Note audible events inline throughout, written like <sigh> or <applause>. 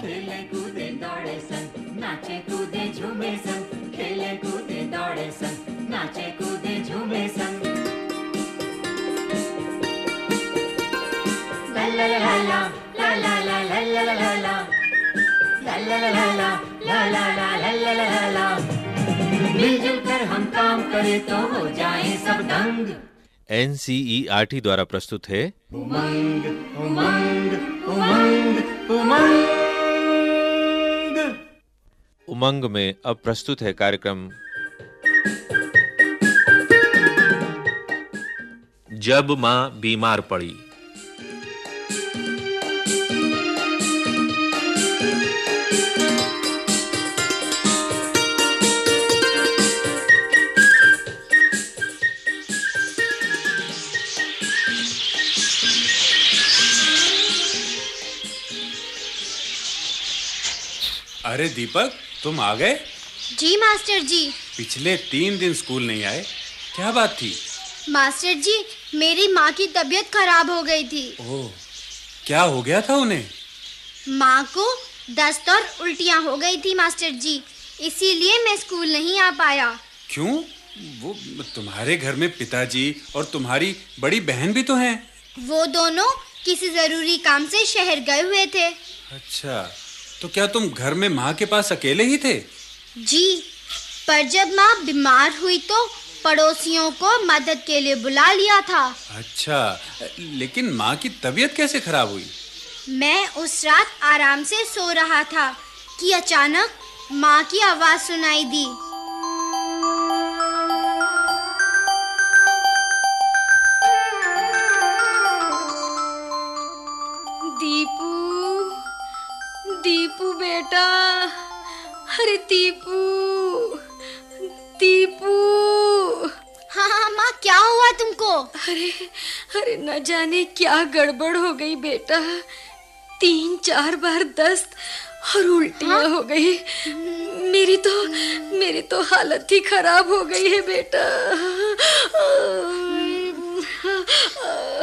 खेले कूदे दौड़े सन नाचे कूदे झूमे सन खेले कूदे दौड़े सन नाचे कूदे झूमे सन मिलजुल कर हम काम करें तो हो जाए सब दंग एनसीईआरटी द्वारा प्रस्तुत है। उमंग उमंग उमंग उमंग। उमंग में अब प्रस्तुत है कार्यक्रम। जब माँ बीमार पड़ी अरे दीपक तुम आ गए? जी मास्टर जी। पिछले तीन दिन स्कूल नहीं आए। क्या बात थी? मास्टर जी मेरी माँ की तबीयत खराब हो गई थी। ओह क्या हो गया था उन्हें? माँ को दस्त और उल्टियाँ हो गई थी मास्टर जी। इसीलिए मैं स्कूल नहीं आ पाया। क्यों? वो तुम्हारे घर में पिताजी और तुम्हारी बड़ी बहन भी तो हैं। वो दोनों किसी ज़रूरी काम से शहर गए हुए थे। अच्छा। तो क्या तुम घर में माँ के पास अकेले ही थे? जी पर जब माँ बीमार हुई तो पड़ोसियों को मदद के लिए बुला लिया था। अच्छा लेकिन माँ की तबीयत कैसे खराब हुई? मैं उस रात आराम से सो रहा था कि अचानक माँ की आवाज़ सुनाई दी। हुआ तुमको? अरे अरे न जाने क्या गड़बड़ हो गई बेटा। तीन चार बार दस्त और उल्टियाँ हो? गई। मेरी तो मेरी तो हालत ही खराब हो गई है बेटा।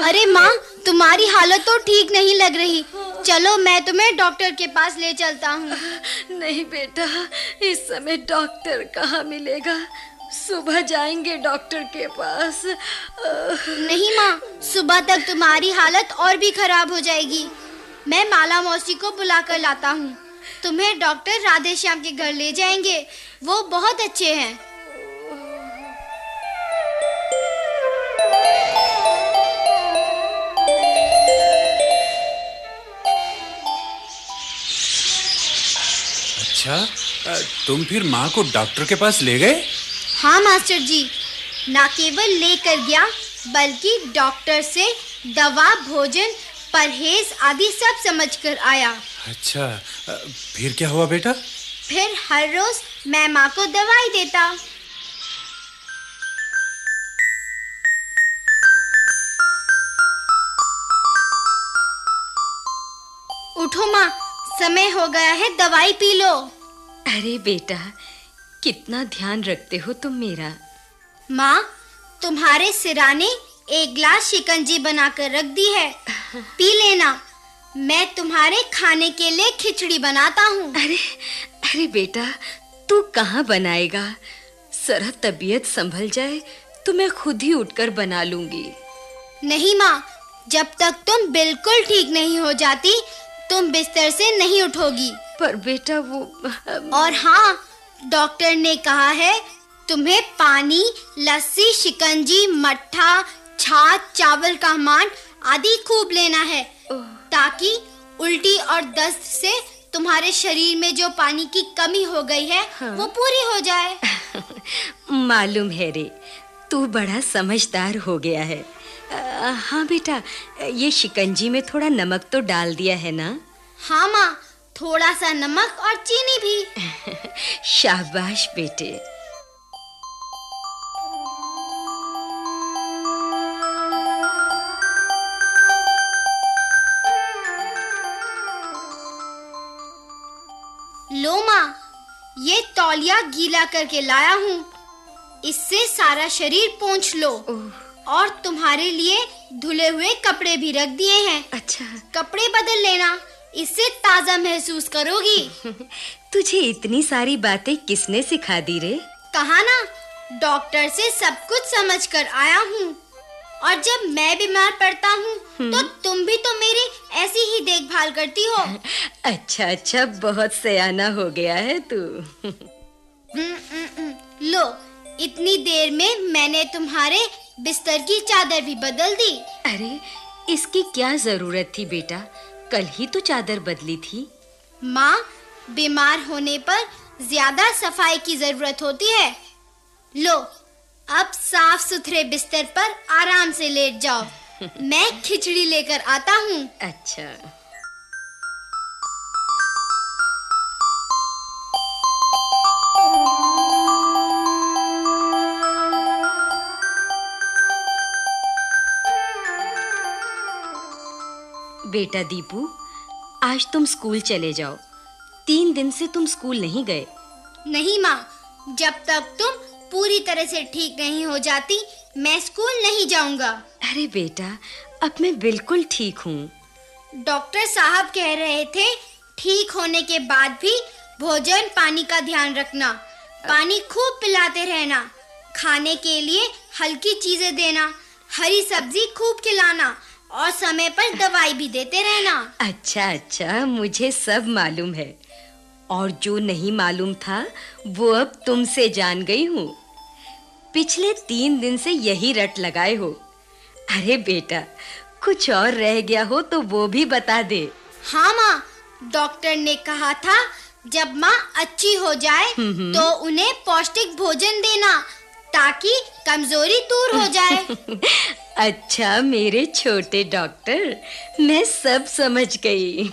अरे माँ तुम्हारी हालत तो ठीक नहीं लग रही। चलो मैं तुम्हें डॉक्टर के पास ले चलता हूँ। नहीं बेटा इस समय डॉक्टर कहाँ मिलेगा? सुबह जाएँगे डॉक्टर के पास। नहीं माँ सुबह तक तुम्हारी हालत और भी खराब हो जाएगी। मैं माला मौसी को बुला कर लाता हूँ। तुम्हें डॉक्टर राधे श्याम के घर ले जाएँगे। वो बहुत अच्छे हैं। अच्छा तुम फिर माँ को डॉक्टर के पास ले गए? हाँ मास्टर जी। ना केवल लेकर गया बल्कि डॉक्टर से दवा भोजन परहेज आदि सब समझ कर आया। अच्छा फिर क्या हुआ बेटा? फिर हर रोज मैं माँ को दवाई देता। उठो माँ समय हो गया है दवाई पी लो। अरे बेटा कितना ध्यान रखते हो तुम मेरा। माँ तुम्हारे सिराने एक ग्लास शिकंजी बनाकर रख दी है। पी लेना। मैं तुम्हारे खाने के लिए खिचड़ी बनाता हूँ। अरे अरे बेटा तू कहाँ बनाएगा? जरा तबीयत संभल जाए तो मैं खुद ही उठकर बना लूँगी। नहीं माँ जब तक तुम बिल्कुल ठीक नहीं हो जाती तुम बिस्तर से नहीं उठोगी। पर बेटा वो और हाँ डॉक्टर ने कहा है तुम्हें पानी लस्सी शिकंजी मट्ठा छाछ चावल का मान आदि खूब लेना है ताकि उल्टी और दस्त से तुम्हारे शरीर में जो पानी की कमी हो गई है। वो पूरी हो जाए। <laughs> मालूम है रे तू बड़ा समझदार हो गया है। अ, हाँ बेटा ये शिकंजी में थोड़ा नमक तो डाल दिया है ना? हाँ माँ थोड़ा सा नमक और चीनी भी। <laughs> शाबाश बेटे। लो माँ ये तौलिया गीला करके लाया हूँ। इससे सारा शरीर पोंछ लो और तुम्हारे लिए धुले हुए कपड़े भी रख दिए हैं। अच्छा। कपड़े बदल लेना। इससे ताज़ा महसूस करोगी। <laughs> तुझे इतनी सारी बातें किसने सिखा दी रे? कहा ना डॉक्टर से सब कुछ समझ कर आया हूँ। और जब मैं बीमार पड़ता हूँ तो तुम भी तो मेरी ऐसी ही देखभाल करती हो। <laughs> अच्छा अच्छा बहुत सयाना हो गया है तू। <laughs> हम्म, हम्म, हम्म। लो इतनी देर में मैंने तुम्हारे बिस्तर की चादर भी बदल दी। अरे इसकी क्या ज़रूरत थी बेटा? कल ही तो चादर बदली थी। माँ बीमार होने पर ज़्यादा सफ़ाई की ज़रूरत होती है। लो अब साफ़ सुथरे बिस्तर पर आराम से लेट जाओ। <laughs> मैं खिचड़ी लेकर आता हूँ। अच्छा। बेटा दीपू आज तुम स्कूल चले जाओ। तीन दिन से तुम स्कूल नहीं गए। नहीं माँ जब तक तुम पूरी तरह से ठीक नहीं हो जाती मैं स्कूल नहीं जाऊँगा। अरे बेटा अब मैं बिल्कुल ठीक हूँ। डॉक्टर साहब कह रहे थे ठीक होने के बाद भी भोजन पानी का ध्यान रखना पानी खूब पिलाते रहना खाने के लिए हल्की चीज़ें देना हरी सब्ज़ी खूब खिलाना और समय पर दवाई भी देते रहना। अच्छा अच्छा मुझे सब मालूम है। और जो नहीं मालूम था वो अब तुमसे जान गई हूँ। पिछले तीन दिन से यही रट लगाए हो। अरे बेटा कुछ और रह गया हो तो वो भी बता दे। हाँ माँ डॉक्टर ने कहा था जब माँ अच्छी हो जाए तो उन्हें पौष्टिक भोजन देना ताकि कमज़ोरी दूर हो जाए। <laughs> अच्छा मेरे छोटे डॉक्टर मैं सब समझ गई।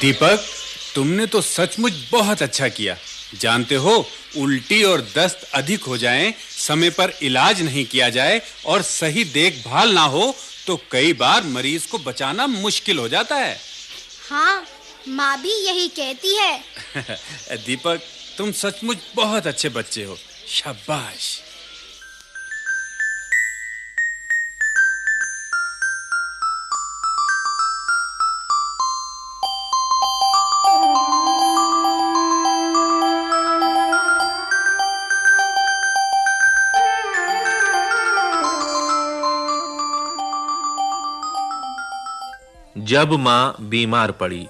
दीपक तुमने तो सचमुच बहुत अच्छा किया। जानते हो उल्टी और दस्त अधिक हो जाएँ, समय पर इलाज नहीं किया जाए और सही देखभाल ना हो तो कई बार मरीज़ को बचाना मुश्किल हो जाता है। हाँ माँ भी यही कहती है। <laughs> दीपक तुम सचमुच बहुत अच्छे बच्चे हो। शाबाश। जब माँ बीमार पड़ी।